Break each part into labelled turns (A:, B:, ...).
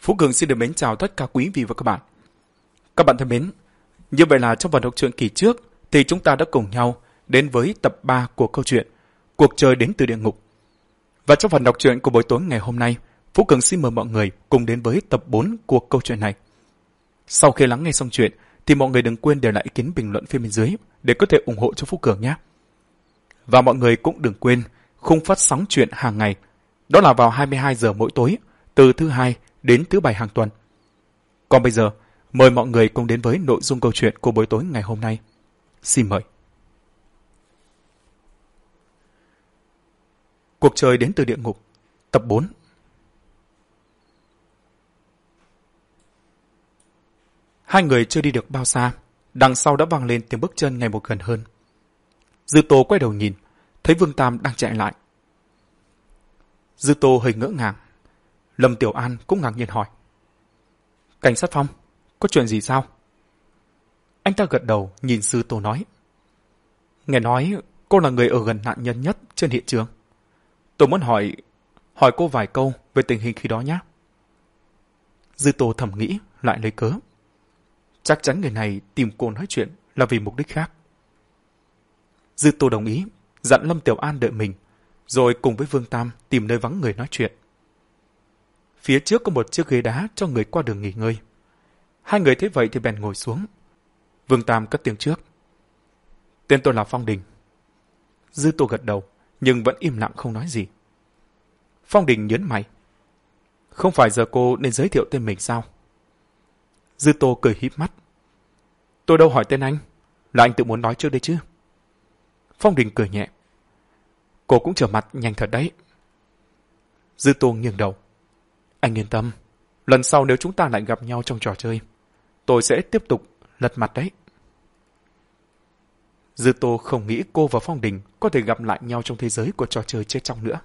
A: Phú Cường xin được mến chào tất cả quý vị và các bạn. Các bạn thân mến, như vậy là trong phần đọc truyện kỳ trước thì chúng ta đã cùng nhau đến với tập 3 của câu chuyện Cuộc chơi đến từ địa ngục. Và trong phần đọc truyện của buổi tối ngày hôm nay, Phú Cường xin mời mọi người cùng đến với tập 4 của câu chuyện này. Sau khi lắng nghe xong chuyện thì mọi người đừng quên để lại ý kiến bình luận phía bên dưới để có thể ủng hộ cho Phú Cường nhé. Và mọi người cũng đừng quên khung phát sóng chuyện hàng ngày, đó là vào 22 giờ mỗi tối, từ thứ hai đến thứ bảy hàng tuần. Còn bây giờ, mời mọi người cùng đến với nội dung câu chuyện của buổi tối ngày hôm nay. Xin mời. Cuộc chơi đến từ địa ngục, tập 4 Hai người chưa đi được bao xa, đằng sau đã vang lên tiếng bước chân ngày một gần hơn. Dư Tô quay đầu nhìn, thấy Vương Tam đang chạy lại. Dư Tô hơi ngỡ ngàng. Lâm Tiểu An cũng ngạc nhiên hỏi. Cảnh sát Phong, có chuyện gì sao? Anh ta gật đầu nhìn Dư Tô nói. Nghe nói cô là người ở gần nạn nhân nhất trên hiện trường. Tôi muốn hỏi hỏi cô vài câu về tình hình khi đó nhé. Dư Tô thầm nghĩ lại lấy cớ. Chắc chắn người này tìm cô nói chuyện là vì mục đích khác. Dư Tô đồng ý, dặn Lâm Tiểu An đợi mình, rồi cùng với Vương Tam tìm nơi vắng người nói chuyện. Phía trước có một chiếc ghế đá cho người qua đường nghỉ ngơi. Hai người thấy vậy thì bèn ngồi xuống. Vương Tam cất tiếng trước. Tên tôi là Phong Đình. Dư Tô gật đầu, nhưng vẫn im lặng không nói gì. Phong Đình nhớn mày. Không phải giờ cô nên giới thiệu tên mình sao? Dư Tô cười híp mắt. Tôi đâu hỏi tên anh, là anh tự muốn nói trước đây chứ? Phong Đình cười nhẹ. Cô cũng trở mặt nhanh thật đấy. Dư Tô nghiêng đầu. Anh yên tâm, lần sau nếu chúng ta lại gặp nhau trong trò chơi, tôi sẽ tiếp tục lật mặt đấy. Dư Tô không nghĩ cô và Phong Đình có thể gặp lại nhau trong thế giới của trò chơi chết trong nữa.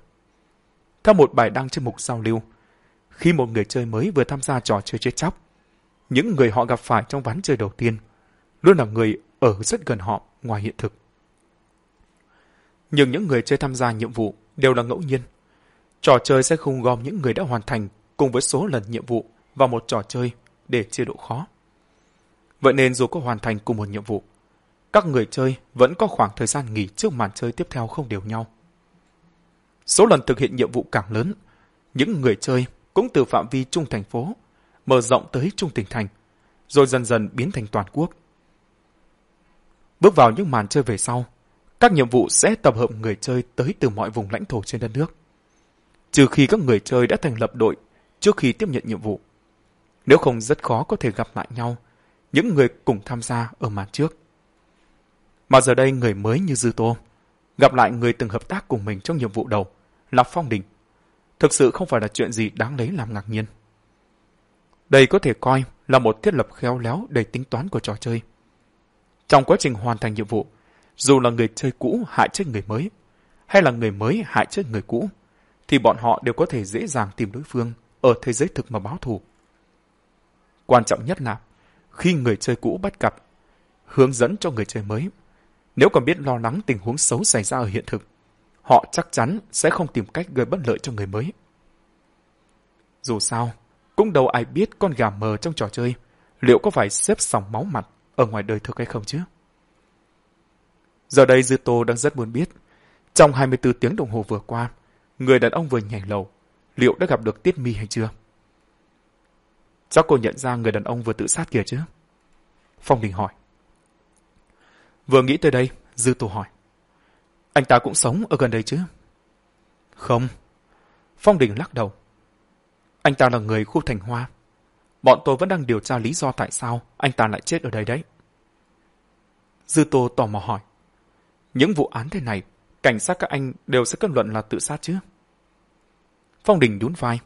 A: Theo một bài đăng trên mục giao lưu, khi một người chơi mới vừa tham gia trò chơi chết chóc, những người họ gặp phải trong ván chơi đầu tiên luôn là người ở rất gần họ ngoài hiện thực. Nhưng những người chơi tham gia nhiệm vụ đều là ngẫu nhiên. Trò chơi sẽ không gom những người đã hoàn thành cùng với số lần nhiệm vụ vào một trò chơi để chia độ khó. Vậy nên dù có hoàn thành cùng một nhiệm vụ, các người chơi vẫn có khoảng thời gian nghỉ trước màn chơi tiếp theo không đều nhau. Số lần thực hiện nhiệm vụ càng lớn, những người chơi cũng từ phạm vi trung thành phố mở rộng tới trung tỉnh thành, rồi dần dần biến thành toàn quốc. Bước vào những màn chơi về sau, các nhiệm vụ sẽ tập hợp người chơi tới từ mọi vùng lãnh thổ trên đất nước. Trừ khi các người chơi đã thành lập đội trước khi tiếp nhận nhiệm vụ. Nếu không rất khó có thể gặp lại nhau, những người cùng tham gia ở màn trước. Mà giờ đây người mới như Dư Tô, gặp lại người từng hợp tác cùng mình trong nhiệm vụ đầu là Phong Đình. Thực sự không phải là chuyện gì đáng lấy làm ngạc nhiên. Đây có thể coi là một thiết lập khéo léo đầy tính toán của trò chơi. Trong quá trình hoàn thành nhiệm vụ, dù là người chơi cũ hại chết người mới, hay là người mới hại chết người cũ, thì bọn họ đều có thể dễ dàng tìm đối phương ở thế giới thực mà báo thù. Quan trọng nhất là, khi người chơi cũ bắt gặp, hướng dẫn cho người chơi mới, nếu còn biết lo lắng tình huống xấu xảy ra ở hiện thực, họ chắc chắn sẽ không tìm cách gây bất lợi cho người mới. Dù sao, cũng đâu ai biết con gà mờ trong trò chơi liệu có phải xếp sòng máu mặt ở ngoài đời thực hay không chứ? Giờ đây Dư Tô đang rất muốn biết, trong 24 tiếng đồng hồ vừa qua, người đàn ông vừa nhảy lầu, liệu đã gặp được Tiết Mi hay chưa? Chắc cô nhận ra người đàn ông vừa tự sát kìa chứ? Phong Đình hỏi. Vừa nghĩ tới đây, Dư Tô hỏi. Anh ta cũng sống ở gần đây chứ? Không. Phong Đình lắc đầu. Anh ta là người khu thành hoa. Bọn tôi vẫn đang điều tra lý do tại sao anh ta lại chết ở đây đấy. Dư Tô tò mò hỏi. Những vụ án thế này, cảnh sát các anh đều sẽ kết luận là tự sát chứ? Phong Đình nhún vai.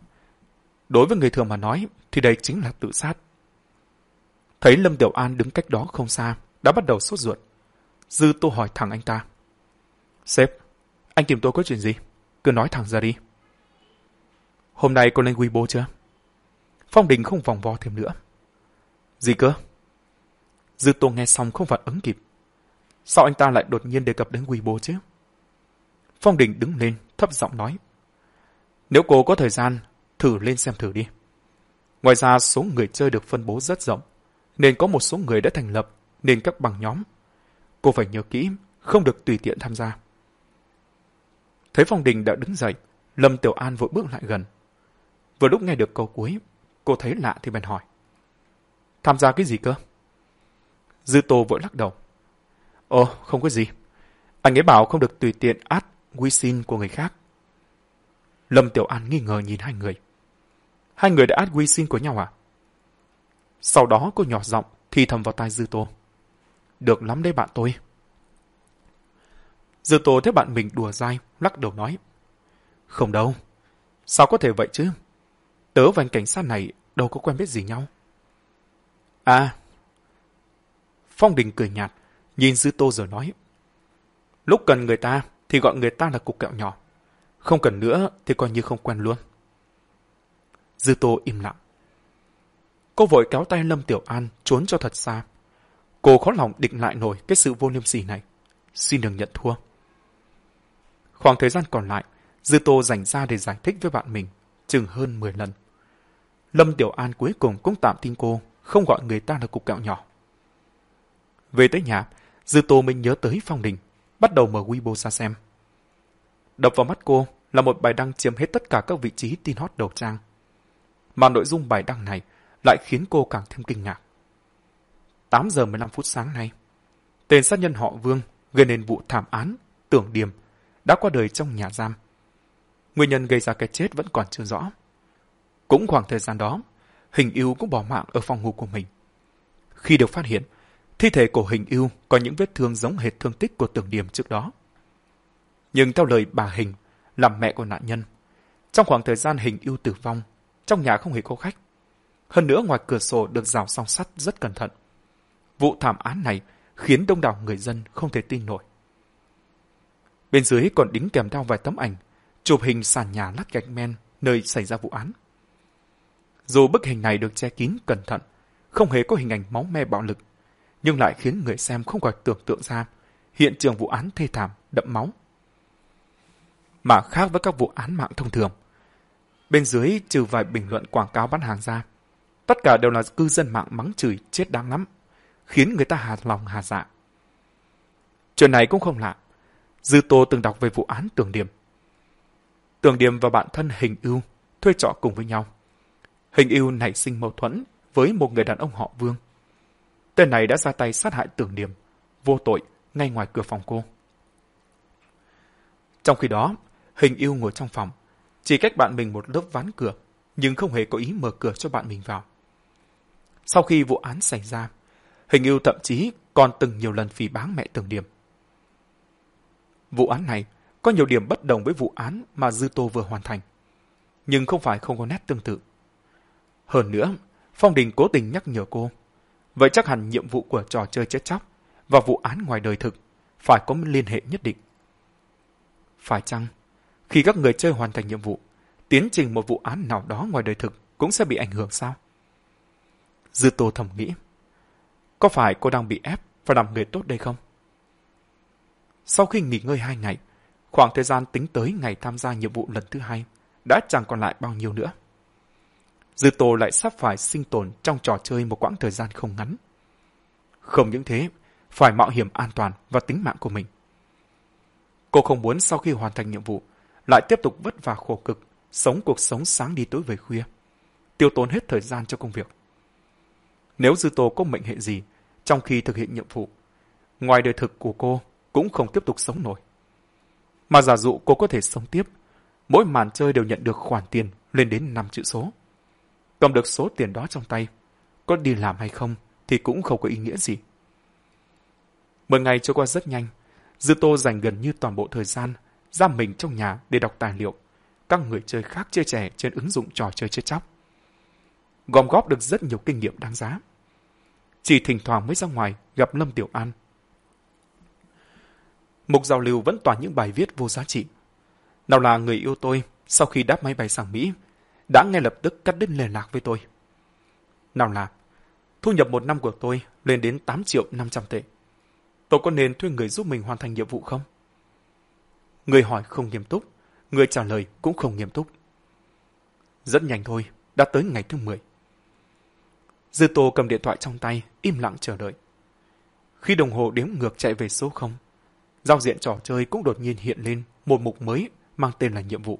A: Đối với người thường mà nói, thì đây chính là tự sát. Thấy Lâm Tiểu An đứng cách đó không xa, đã bắt đầu sốt ruột. Dư Tô hỏi thẳng anh ta. Sếp, anh tìm tôi có chuyện gì? Cứ nói thẳng ra đi. Hôm nay cô lên Weibo chưa? Phong Đình không vòng vo thêm nữa. Gì cơ? Dư Tô nghe xong không phản ứng kịp. Sao anh ta lại đột nhiên đề cập đến Weibo chứ? Phong Đình đứng lên, thấp giọng nói. Nếu cô có thời gian, thử lên xem thử đi. Ngoài ra số người chơi được phân bố rất rộng, nên có một số người đã thành lập nên các bằng nhóm. Cô phải nhớ kỹ, không được tùy tiện tham gia. Thấy Phong Đình đã đứng dậy, Lâm Tiểu An vội bước lại gần. Vừa lúc nghe được câu cuối, cô thấy lạ thì bèn hỏi. Tham gia cái gì cơ? Dư Tô vội lắc đầu. Ồ, không có gì. Anh ấy bảo không được tùy tiện át quy xin của người khác. Lâm Tiểu An nghi ngờ nhìn hai người. Hai người đã át quy xin của nhau à? Sau đó cô nhỏ giọng thì thầm vào tai Dư Tô. Được lắm đấy bạn tôi. Dư Tô thấy bạn mình đùa dai, lắc đầu nói. Không đâu. Sao có thể vậy chứ? Tớ và anh cảnh sát này đâu có quen biết gì nhau. À. Phong Đình cười nhạt, nhìn Dư Tô rồi nói. Lúc cần người ta thì gọi người ta là cục kẹo nhỏ. Không cần nữa thì coi như không quen luôn. Dư Tô im lặng. Cô vội kéo tay Lâm Tiểu An trốn cho thật xa. Cô khó lòng định lại nổi cái sự vô liêm sỉ này. Xin đừng nhận thua. Khoảng thời gian còn lại, Dư Tô dành ra để giải thích với bạn mình, chừng hơn 10 lần. Lâm Tiểu An cuối cùng cũng tạm tin cô, không gọi người ta là cục kẹo nhỏ. Về tới nhà, Dư Tô mình nhớ tới Phong Đình, bắt đầu mở Weibo ra xem. Đập vào mắt cô là một bài đăng chiếm hết tất cả các vị trí tin hot đầu trang. Mà nội dung bài đăng này lại khiến cô càng thêm kinh ngạc. 8 giờ 15 phút sáng nay, tên sát nhân họ Vương gây nên vụ thảm án, tưởng điểm, đã qua đời trong nhà giam. Nguyên nhân gây ra cái chết vẫn còn chưa rõ. Cũng khoảng thời gian đó, hình yêu cũng bỏ mạng ở phòng ngủ của mình. Khi được phát hiện, thi thể của hình yêu có những vết thương giống hệt thương tích của tưởng điểm trước đó. Nhưng theo lời bà Hình, làm mẹ của nạn nhân, trong khoảng thời gian hình yêu tử vong, trong nhà không hề có khách. Hơn nữa ngoài cửa sổ được rào song sắt rất cẩn thận. Vụ thảm án này khiến đông đảo người dân không thể tin nổi. Bên dưới còn đính kèm theo vài tấm ảnh, chụp hình sàn nhà lát gạch men nơi xảy ra vụ án. Dù bức hình này được che kín cẩn thận, không hề có hình ảnh máu me bạo lực, nhưng lại khiến người xem không khỏi tưởng tượng ra hiện trường vụ án thê thảm, đậm máu. Mà khác với các vụ án mạng thông thường, bên dưới trừ vài bình luận quảng cáo bán hàng ra, tất cả đều là cư dân mạng mắng chửi chết đáng lắm, khiến người ta hà lòng hà dạ. Chuyện này cũng không lạ, Dư Tô từng đọc về vụ án Tường Điềm. Tường Điềm và bạn thân Hình Ưu thuê trọ cùng với nhau. Hình Ưu nảy sinh mâu thuẫn với một người đàn ông họ Vương. Tên này đã ra tay sát hại Tường Điềm, vô tội, ngay ngoài cửa phòng cô. Trong khi đó, Hình yêu ngồi trong phòng, chỉ cách bạn mình một lớp ván cửa, nhưng không hề có ý mở cửa cho bạn mình vào. Sau khi vụ án xảy ra, Hình yêu thậm chí còn từng nhiều lần phỉ báng mẹ Tường điểm. Vụ án này có nhiều điểm bất đồng với vụ án mà Dư Tô vừa hoàn thành. Nhưng không phải không có nét tương tự. Hơn nữa, Phong Đình cố tình nhắc nhở cô. Vậy chắc hẳn nhiệm vụ của trò chơi chết chóc và vụ án ngoài đời thực phải có một liên hệ nhất định. Phải chăng, khi các người chơi hoàn thành nhiệm vụ, tiến trình một vụ án nào đó ngoài đời thực cũng sẽ bị ảnh hưởng sao? Dư Tô thầm nghĩ. Có phải cô đang bị ép và làm người tốt đây không? Sau khi nghỉ ngơi hai ngày, khoảng thời gian tính tới ngày tham gia nhiệm vụ lần thứ hai đã chẳng còn lại bao nhiêu nữa. Dư Tô lại sắp phải sinh tồn trong trò chơi một quãng thời gian không ngắn. Không những thế, phải mạo hiểm an toàn và tính mạng của mình. Cô không muốn sau khi hoàn thành nhiệm vụ, lại tiếp tục vất vả khổ cực, sống cuộc sống sáng đi tối về khuya, tiêu tốn hết thời gian cho công việc. Nếu Dư Tô có mệnh hệ gì trong khi thực hiện nhiệm vụ, ngoài đời thực của cô cũng không tiếp tục sống nổi. Mà giả dụ cô có thể sống tiếp, mỗi màn chơi đều nhận được khoản tiền lên đến 5 chữ số. Cầm được số tiền đó trong tay, có đi làm hay không thì cũng không có ý nghĩa gì. Mười ngày trôi qua rất nhanh, Dư Tô dành gần như toàn bộ thời gian giam mình trong nhà để đọc tài liệu, các người chơi khác chơi trẻ trên ứng dụng trò chơi chết chóc. Gom góp được rất nhiều kinh nghiệm đáng giá. Chỉ thỉnh thoảng mới ra ngoài gặp Lâm Tiểu An Mục giao lưu vẫn toàn những bài viết vô giá trị. Nào là người yêu tôi, sau khi đáp máy bay sang Mỹ, đã ngay lập tức cắt đứt liên lạc với tôi. Nào là, thu nhập một năm của tôi lên đến 8 triệu 500 tệ. Tôi có nên thuê người giúp mình hoàn thành nhiệm vụ không? Người hỏi không nghiêm túc, người trả lời cũng không nghiêm túc. Rất nhanh thôi, đã tới ngày thứ 10. Dư Tô cầm điện thoại trong tay, im lặng chờ đợi. Khi đồng hồ đếm ngược chạy về số 0, giao diện trò chơi cũng đột nhiên hiện lên một mục mới mang tên là nhiệm vụ.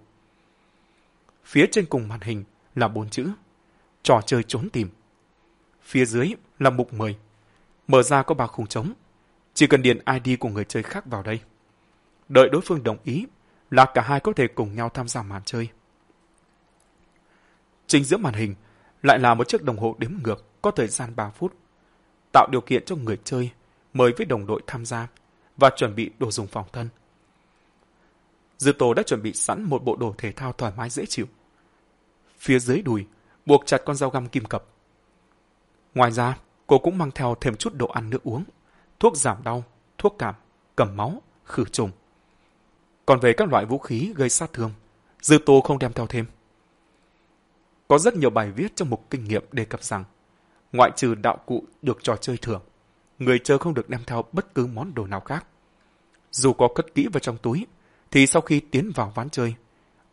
A: Phía trên cùng màn hình là bốn chữ, trò chơi trốn tìm. Phía dưới là mục 10, mở ra có ba khung trống, chỉ cần điền ID của người chơi khác vào đây. Đợi đối phương đồng ý là cả hai có thể cùng nhau tham gia màn chơi. Chính giữa màn hình lại là một chiếc đồng hồ đếm ngược có thời gian 3 phút, tạo điều kiện cho người chơi mời với đồng đội tham gia và chuẩn bị đồ dùng phòng thân. Dư Tô đã chuẩn bị sẵn một bộ đồ thể thao thoải mái dễ chịu. Phía dưới đùi, buộc chặt con dao găm kim cập. Ngoài ra, cô cũng mang theo thêm chút đồ ăn nước uống, thuốc giảm đau, thuốc cảm, cầm máu, khử trùng. Còn về các loại vũ khí gây sát thương, Dư Tô không đem theo thêm. Có rất nhiều bài viết trong mục kinh nghiệm đề cập rằng, ngoại trừ đạo cụ được trò chơi thưởng, người chơi không được đem theo bất cứ món đồ nào khác. Dù có cất kỹ vào trong túi, thì sau khi tiến vào ván chơi,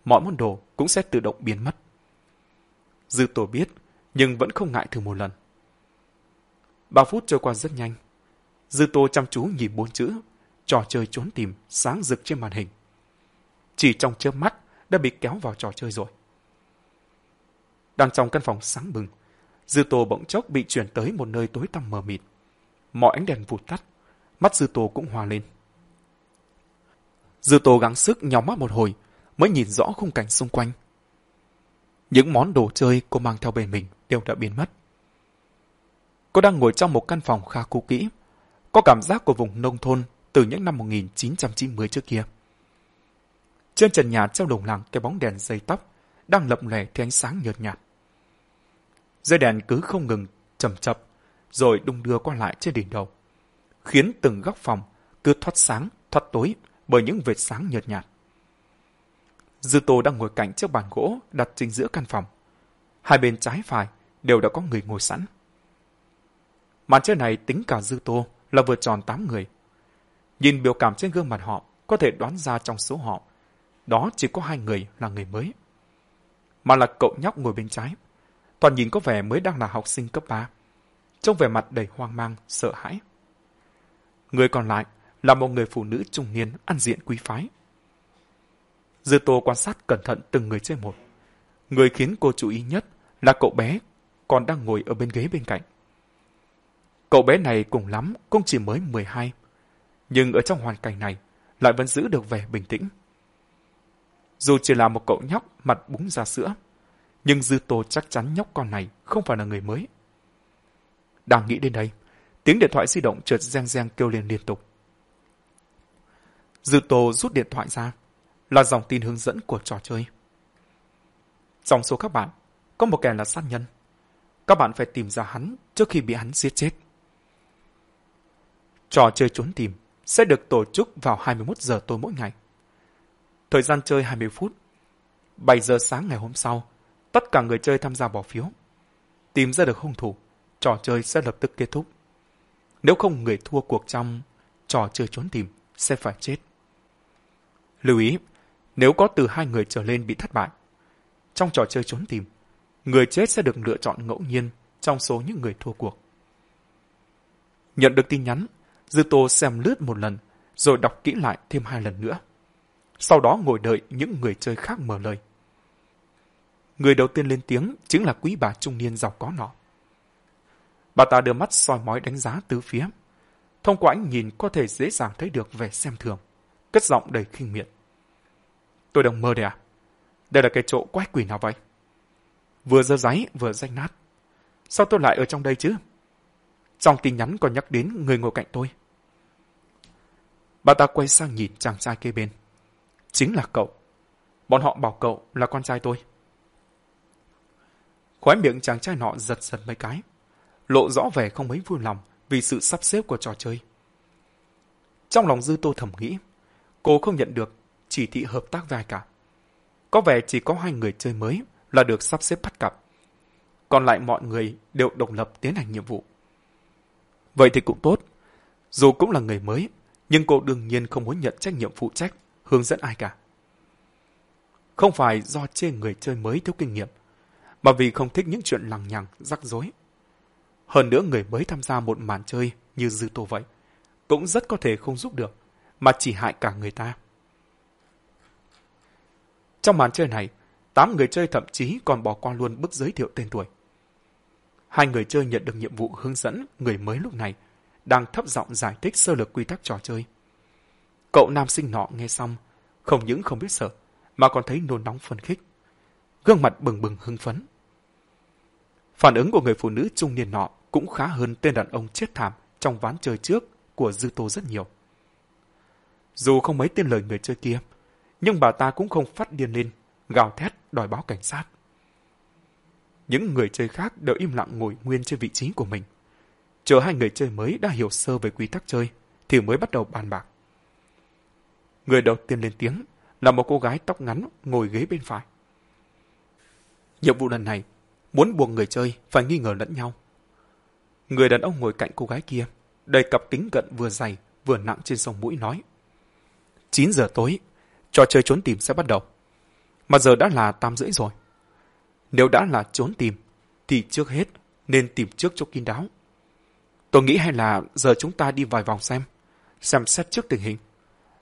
A: mọi món đồ cũng sẽ tự động biến mất. Dư Tô biết, nhưng vẫn không ngại thử một lần. Ba phút trôi qua rất nhanh. Dư Tô chăm chú nhìn bốn chữ, trò chơi trốn tìm sáng rực trên màn hình. Chỉ trong chớp mắt đã bị kéo vào trò chơi rồi. Đang trong căn phòng sáng bừng, Dư Tô bỗng chốc bị chuyển tới một nơi tối tăm mờ mịt. Mọi ánh đèn vụt tắt, mắt Dư Tô cũng hòa lên. Dư Tô gắng sức nhóm mắt một hồi mới nhìn rõ khung cảnh xung quanh. Những món đồ chơi cô mang theo bên mình đều đã biến mất. Cô đang ngồi trong một căn phòng khá cũ kỹ, có cảm giác của vùng nông thôn từ những năm 1990 trước kia. Trên trần nhà treo lủng lẳng cái bóng đèn dây tóc đang lập lẻ theo ánh sáng nhợt nhạt. Dây đèn cứ không ngừng chậm chập rồi đung đưa qua lại trên đỉnh đầu, khiến từng góc phòng cứ thoát sáng, thoát tối bởi những vệt sáng nhợt nhạt. Dư Tô đang ngồi cạnh chiếc bàn gỗ đặt chính giữa căn phòng. Hai bên trái phải đều đã có người ngồi sẵn. Màn chơi này tính cả Dư Tô là vừa tròn 8 người. Nhìn biểu cảm trên gương mặt họ, có thể đoán ra trong số họ, đó chỉ có hai người là người mới. Mà là cậu nhóc ngồi bên trái. Toàn nhìn có vẻ mới đang là học sinh cấp 3. Trông vẻ mặt đầy hoang mang, sợ hãi. Người còn lại là một người phụ nữ trung niên ăn diện quý phái. Dư Tô quan sát cẩn thận từng người chơi một. Người khiến cô chú ý nhất là cậu bé còn đang ngồi ở bên ghế bên cạnh. Cậu bé này cùng lắm cũng chỉ mới 12, nhưng ở trong hoàn cảnh này lại vẫn giữ được vẻ bình tĩnh. Dù chỉ là một cậu nhóc mặt búng ra sữa, nhưng Dư Tô chắc chắn nhóc con này không phải là người mới. Đang nghĩ đến đây, tiếng điện thoại di động chợt reng reng kêu lên liên tục. Dư Tô rút điện thoại ra, là dòng tin hướng dẫn của trò chơi. Trong số các bạn, có một kẻ là sát nhân. Các bạn phải tìm ra hắn trước khi bị hắn giết chết. Trò chơi trốn tìm sẽ được tổ chức vào 21 giờ tối mỗi ngày. Thời gian chơi 20 phút. 7 giờ sáng ngày hôm sau, tất cả người chơi tham gia bỏ phiếu. Tìm ra được hung thủ, trò chơi sẽ lập tức kết thúc. Nếu không người thua cuộc trong trò chơi trốn tìm sẽ phải chết. Lưu ý, nếu có từ hai người trở lên bị thất bại, trong trò chơi trốn tìm, người chết sẽ được lựa chọn ngẫu nhiên trong số những người thua cuộc. Nhận được tin nhắn, Dư Tô xem lướt một lần, rồi đọc kỹ lại thêm hai lần nữa. Sau đó ngồi đợi những người chơi khác mở lời. Người đầu tiên lên tiếng chính là quý bà trung niên giàu có nọ. Bà ta đưa mắt soi mói đánh giá tứ phía. Thông qua ánh nhìn có thể dễ dàng thấy được vẻ xem thường, cất giọng đầy khinh miệt. Tôi đang mơ đây à? Đây là cái chỗ quái quỷ nào vậy? Vừa dơ giấy vừa rách nát. Sao tôi lại ở trong đây chứ? Trong tin nhắn còn nhắc đến người ngồi cạnh tôi. Bà ta quay sang nhìn chàng trai kế bên. Chính là cậu. Bọn họ bảo cậu là con trai tôi. Khóe miệng chàng trai nọ giật giật mấy cái. Lộ rõ vẻ không mấy vui lòng vì sự sắp xếp của trò chơi. Trong lòng dư tô thầm nghĩ, cô không nhận được chỉ thị hợp tác với ai cả. Có vẻ chỉ có hai người chơi mới là được sắp xếp bắt cặp. Còn lại mọi người đều độc lập tiến hành nhiệm vụ. Vậy thì cũng tốt. Dù cũng là người mới, nhưng cô đương nhiên không muốn nhận trách nhiệm phụ trách, hướng dẫn ai cả. Không phải do chê người chơi mới thiếu kinh nghiệm, mà vì không thích những chuyện lằng nhằng, rắc rối. Hơn nữa người mới tham gia một màn chơi như Dư Tô vậy, cũng rất có thể không giúp được, mà chỉ hại cả người ta. Trong màn chơi này, tám người chơi thậm chí còn bỏ qua luôn bức giới thiệu tên tuổi. Hai người chơi nhận được nhiệm vụ hướng dẫn người mới lúc này, đang thấp giọng giải thích sơ lược quy tắc trò chơi. Cậu nam sinh nọ nghe xong, không những không biết sợ, mà còn thấy nôn nóng phấn khích. Gương mặt bừng bừng hưng phấn. Phản ứng của người phụ nữ trung niên nọ cũng khá hơn tên đàn ông chết thảm trong ván chơi trước của Dư Tô rất nhiều. Dù không mấy tin lời người chơi kia, nhưng bà ta cũng không phát điên lên, gào thét đòi báo cảnh sát. Những người chơi khác đều im lặng ngồi nguyên trên vị trí của mình. Chờ hai người chơi mới đã hiểu sơ về quy tắc chơi, thì mới bắt đầu bàn bạc. Người đầu tiên lên tiếng là một cô gái tóc ngắn ngồi ghế bên phải. Nhiệm vụ lần này, muốn buộc người chơi phải nghi ngờ lẫn nhau. Người đàn ông ngồi cạnh cô gái kia, đầy cặp kính cận vừa dày vừa nặng trên sông mũi nói. 9 giờ tối, trò chơi trốn tìm sẽ bắt đầu. Mà giờ đã là 8 rưỡi rồi. Nếu đã là trốn tìm, thì trước hết nên tìm trước cho kín đáo. Tôi nghĩ hay là giờ chúng ta đi vài vòng xem, xem xét trước tình hình.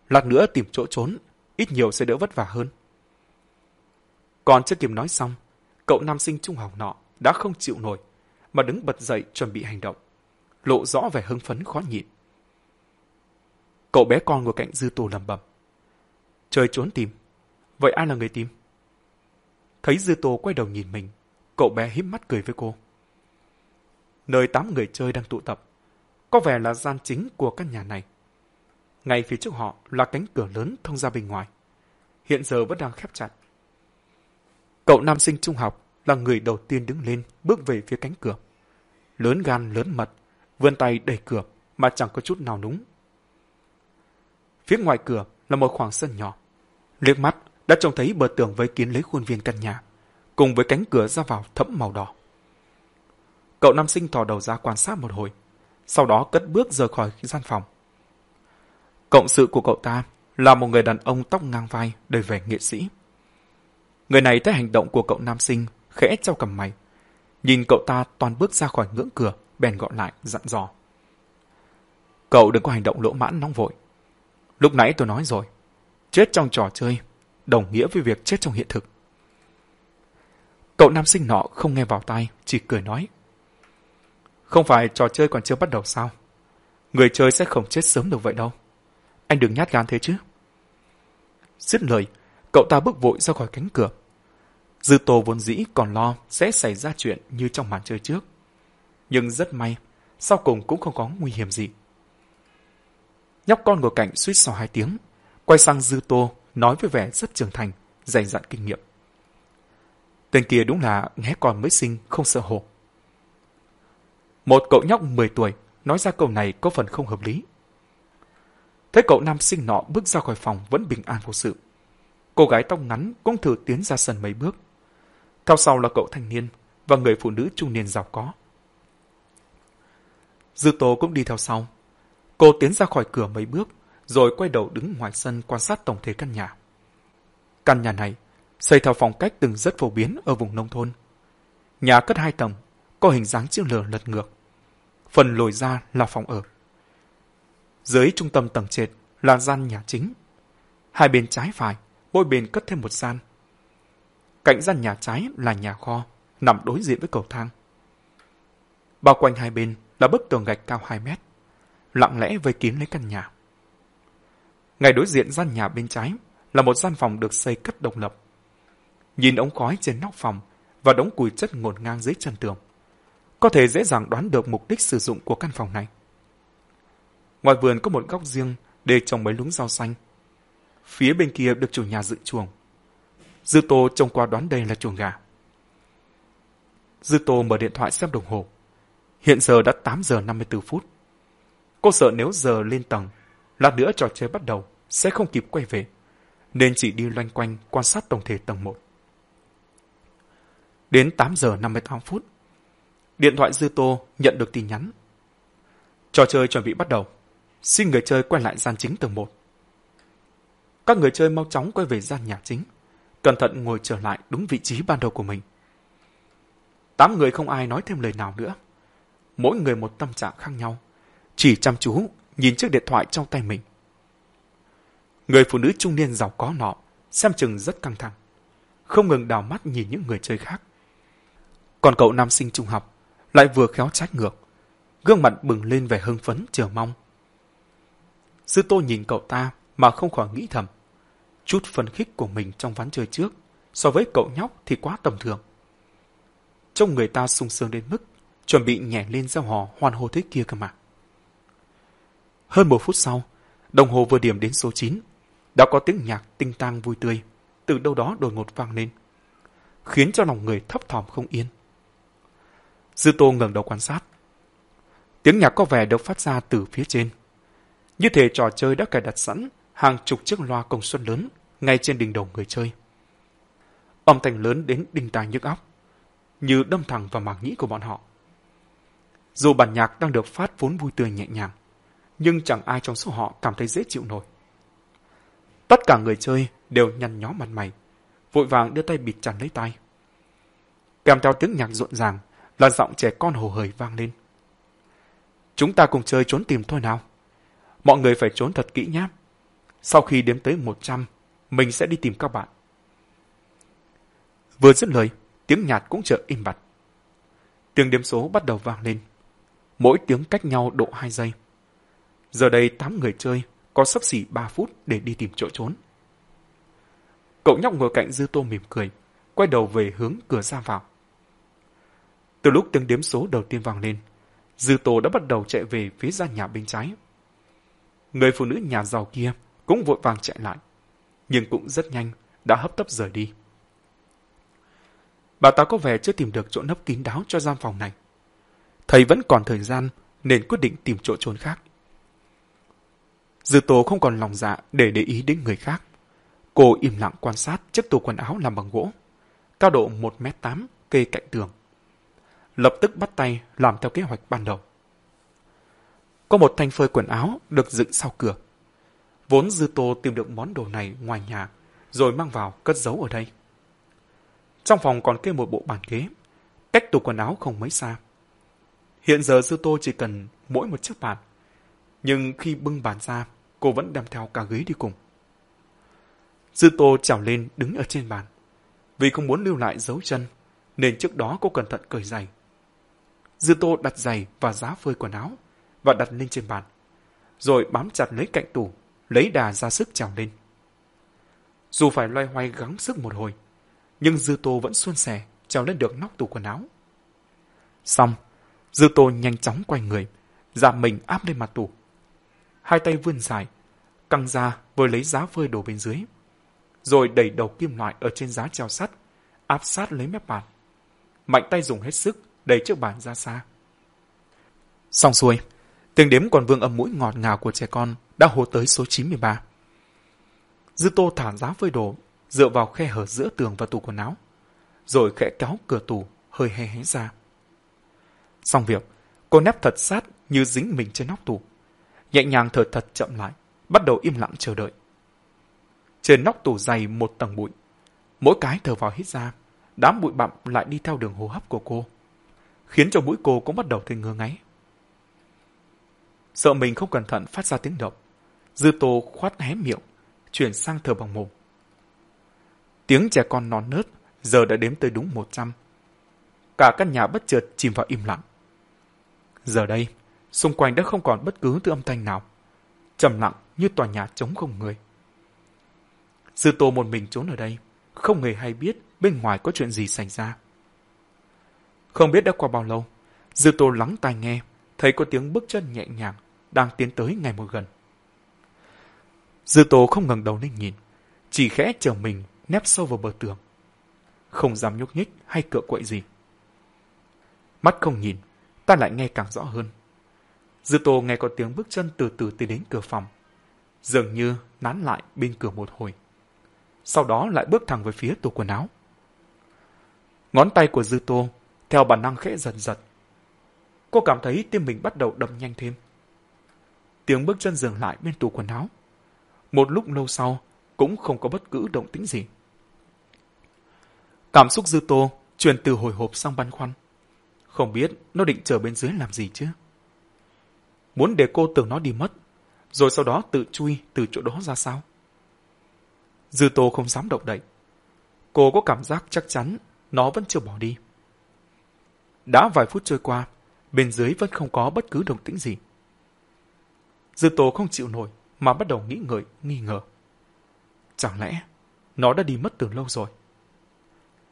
A: Lát nữa tìm chỗ trốn, ít nhiều sẽ đỡ vất vả hơn. Còn chưa kịp nói xong, cậu nam sinh trung học nọ đã không chịu nổi, mà đứng bật dậy chuẩn bị hành động, lộ rõ vẻ hưng phấn khó nhịn. Cậu bé con ngồi cạnh dư tô lầm bầm. Trời trốn tìm, vậy ai là người tìm? Thấy dư tô quay đầu nhìn mình, cậu bé híp mắt cười với cô. Nơi tám người chơi đang tụ tập, có vẻ là gian chính của căn nhà này. Ngay phía trước họ là cánh cửa lớn thông ra bên ngoài. Hiện giờ vẫn đang khép chặt. Cậu nam sinh trung học là người đầu tiên đứng lên bước về phía cánh cửa. Lớn gan lớn mật, vươn tay đẩy cửa mà chẳng có chút nào núng. Phía ngoài cửa là một khoảng sân nhỏ. Liếc mắt đã trông thấy bờ tường với kiến lấy khuôn viên căn nhà, cùng với cánh cửa ra vào thẫm màu đỏ. Cậu nam sinh thò đầu ra quan sát một hồi, sau đó cất bước rời khỏi gian phòng. Cộng sự của cậu ta là một người đàn ông tóc ngang vai đầy vẻ nghệ sĩ. Người này thấy hành động của cậu nam sinh khẽ trao cầm mày. Nhìn cậu ta toàn bước ra khỏi ngưỡng cửa, bèn gọi lại, dặn dò. Cậu đừng có hành động lỗ mãn nóng vội. Lúc nãy tôi nói rồi, chết trong trò chơi đồng nghĩa với việc chết trong hiện thực. Cậu nam sinh nọ không nghe vào tai, chỉ cười nói. Không phải trò chơi còn chưa bắt đầu sao? Người chơi sẽ không chết sớm được vậy đâu. Anh đừng nhát gan thế chứ. Dứt lời, cậu ta bước vội ra khỏi cánh cửa. Dư Tô vốn dĩ còn lo sẽ xảy ra chuyện như trong màn chơi trước. Nhưng rất may, sau cùng cũng không có nguy hiểm gì. Nhóc con ngồi cạnh suýt sò hai tiếng, quay sang Dư Tô nói với vẻ rất trưởng thành, dày dặn kinh nghiệm. Tên kia đúng là nghe con mới sinh, không sợ hổ. Một cậu nhóc 10 tuổi nói ra câu này có phần không hợp lý. Thấy cậu nam sinh nọ bước ra khỏi phòng vẫn bình an vô sự. Cô gái tóc ngắn cũng thử tiến ra sân mấy bước. Theo sau là cậu thanh niên và người phụ nữ trung niên giàu có. Dư Tô cũng đi theo sau. Cô tiến ra khỏi cửa mấy bước, rồi quay đầu đứng ngoài sân quan sát tổng thể căn nhà. Căn nhà này xây theo phong cách từng rất phổ biến ở vùng nông thôn. Nhà cất hai tầng, có hình dáng chữ L lật ngược. Phần lồi ra là phòng ở. Dưới trung tâm tầng trệt là gian nhà chính. Hai bên trái phải, mỗi bên cất thêm một gian. Cạnh gian nhà trái là nhà kho, nằm đối diện với cầu thang. Bao quanh hai bên là bức tường gạch cao 2 mét, lặng lẽ vây kín lấy căn nhà. Ngay đối diện gian nhà bên trái là một gian phòng được xây cất độc lập. Nhìn ống khói trên nóc phòng và đống củi chất ngổn ngang dưới chân tường, có thể dễ dàng đoán được mục đích sử dụng của căn phòng này. Ngoài vườn có một góc riêng để trồng mấy lúng rau xanh. Phía bên kia được chủ nhà dựng chuồng. Dư Tô trông qua đoán đây là chuồng gà. Dư Tô mở điện thoại xem đồng hồ. Hiện giờ đã 8 giờ 54 phút. Cô sợ nếu giờ lên tầng, lát nữa trò chơi bắt đầu, sẽ không kịp quay về, nên chỉ đi loanh quanh quan sát tổng thể tầng 1. Đến 8 giờ 58 phút, điện thoại Dư Tô nhận được tin nhắn. Trò chơi chuẩn bị bắt đầu, xin người chơi quay lại gian chính tầng 1. Các người chơi mau chóng quay về gian nhà chính, cẩn thận ngồi trở lại đúng vị trí ban đầu của mình. Tám người không ai nói thêm lời nào nữa. mỗi người một tâm trạng khác nhau, chỉ chăm chú nhìn chiếc điện thoại trong tay mình. Người phụ nữ trung niên giàu có nọ xem chừng rất căng thẳng, không ngừng đào mắt nhìn những người chơi khác. Còn cậu nam sinh trung học lại vừa khéo trách ngược, gương mặt bừng lên vẻ hưng phấn chờ mong. Sư Tô nhìn cậu ta mà không khỏi nghĩ thầm. Chút phân khích của mình trong ván chơi trước so với cậu nhóc thì quá tầm thường. Trông người ta sung sướng đến mức chuẩn bị nhảy lên gieo hò hoan hô thế kia cơ mà. Hơn một phút sau, đồng hồ vừa điểm đến số 9, đã có tiếng nhạc tinh tang vui tươi, từ đâu đó đột ngột vang lên, khiến cho lòng người thấp thỏm không yên. Dư Tô ngẩng đầu quan sát. Tiếng nhạc có vẻ được phát ra từ phía trên. Như thể trò chơi đã cài đặt sẵn hàng chục chiếc loa công suất lớn ngay trên đỉnh đầu người chơi. Âm thanh lớn đến đinh tai nhức óc, như đâm thẳng vào màng nhĩ của bọn họ. Dù bản nhạc đang được phát vốn vui tươi nhẹ nhàng, nhưng chẳng ai trong số họ cảm thấy dễ chịu nổi. Tất cả người chơi đều nhăn nhó mặt mày, vội vàng đưa tay bịt chặt lấy tay. Kèm theo tiếng nhạc rộn ràng là giọng trẻ con hồ hởi vang lên. Chúng ta cùng chơi trốn tìm thôi nào. Mọi người phải trốn thật kỹ nhé. Sau khi đếm tới 100, mình sẽ đi tìm các bạn. Vừa dứt lời, tiếng nhạc cũng chợt im bặt. Tiếng đếm số bắt đầu vang lên. Mỗi tiếng cách nhau độ 2 giây. Giờ đây 8 người chơi có sắp xỉ 3 phút để đi tìm chỗ trốn. Cậu nhóc ngồi cạnh Dư Tô mỉm cười, quay đầu về hướng cửa ra vào. Từ lúc tiếng đếm số đầu tiên vang lên, Dư Tô đã bắt đầu chạy về phía gian nhà bên trái. Người phụ nữ nhà giàu kia cũng vội vàng chạy lại, nhưng cũng rất nhanh đã hấp tấp rời đi. Bà ta có vẻ chưa tìm được chỗ nấp kín đáo cho gian phòng này. Thầy vẫn còn thời gian nên quyết định tìm chỗ trốn khác. Dư Tô không còn lòng dạ để để ý đến người khác. Cô im lặng quan sát chiếc tủ quần áo làm bằng gỗ, cao độ 1m8 kê cạnh tường. Lập tức bắt tay làm theo kế hoạch ban đầu. Có một thanh phơi quần áo được dựng sau cửa. Vốn Dư Tô tìm được món đồ này ngoài nhà, rồi mang vào cất giấu ở đây. Trong phòng còn kê một bộ bàn ghế, cách tủ quần áo không mấy xa. Hiện giờ Dư Tô chỉ cần mỗi một chiếc bàn. Nhưng khi bưng bàn ra, cô vẫn đem theo cả ghế đi cùng. Dư Tô trèo lên đứng ở trên bàn. Vì không muốn lưu lại dấu chân, nên trước đó cô cẩn thận cởi giày. Dư Tô đặt giày và giá phơi quần áo và đặt lên trên bàn. Rồi bám chặt lấy cạnh tủ, lấy đà ra sức trèo lên. Dù phải loay hoay gắng sức một hồi, nhưng Dư Tô vẫn xuân sẻ trèo lên được nóc tủ quần áo. Xong, Dư Tô nhanh chóng quay người, giảm mình áp lên mặt tủ. Hai tay vươn dài, căng ra vừa lấy giá phơi đồ bên dưới. Rồi đẩy đầu kim loại ở trên giá treo sắt, áp sát lấy mép bàn. Mạnh tay dùng hết sức, đẩy chiếc bàn ra xa. Xong xuôi, tiếng đếm còn vương âm mũi ngọt ngào của trẻ con đã hô tới số 93. Dư Tô thả giá phơi đồ, dựa vào khe hở giữa tường và tủ quần áo, rồi khẽ kéo cửa tủ hơi hé hé ra. Xong việc, cô nép thật sát như dính mình trên nóc tủ. Nhẹ nhàng thở thật chậm lại, bắt đầu im lặng chờ đợi. Trên nóc tủ dày một tầng bụi. Mỗi cái thở vào hít ra, đám bụi bặm lại đi theo đường hô hấp của cô, khiến cho mũi cô cũng bắt đầu thấy ngứa ngáy. Sợ mình không cẩn thận phát ra tiếng động, Dư Tô khoát hé miệng, chuyển sang thở bằng mồm. Tiếng trẻ con non nớt giờ đã đếm tới đúng 100. Cả căn nhà bất chợt chìm vào im lặng. Giờ đây, xung quanh đã không còn bất cứ thứ âm thanh nào. trầm lặng như tòa nhà trống không người. Sư Tô một mình trốn ở đây, không hề hay biết bên ngoài có chuyện gì xảy ra. Không biết đã qua bao lâu, Dư Tô lắng tai nghe, thấy có tiếng bước chân nhẹ nhàng, đang tiến tới ngày một gần. Dư Tô không ngẩng đầu lên nhìn, chỉ khẽ chờ mình nép sâu vào bờ tường. Không dám nhúc nhích hay cựa quậy gì. Mắt không nhìn, ta lại nghe càng rõ hơn. Dư Tô nghe có tiếng bước chân từ từ tiến đến cửa phòng. Dường như nán lại bên cửa một hồi. Sau đó lại bước thẳng về phía tủ quần áo. Ngón tay của Dư Tô theo bản năng khẽ giật giật. Cô cảm thấy tim mình bắt đầu đập nhanh thêm. Tiếng bước chân dừng lại bên tủ quần áo. Một lúc lâu sau, cũng không có bất cứ động tĩnh gì. Cảm xúc Dư Tô truyền từ hồi hộp sang băn khoăn. Không biết nó định chờ bên dưới làm gì chứ? Muốn để cô tưởng nó đi mất, rồi sau đó tự chui từ chỗ đó ra sao? Dư Tô không dám động đậy. Cô có cảm giác chắc chắn nó vẫn chưa bỏ đi. Đã vài phút trôi qua, bên dưới vẫn không có bất cứ động tĩnh gì. Dư Tô không chịu nổi mà bắt đầu nghĩ ngợi, nghi ngờ. Chẳng lẽ nó đã đi mất từ lâu rồi?